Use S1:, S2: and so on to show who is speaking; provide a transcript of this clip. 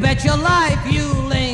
S1: bet your life you will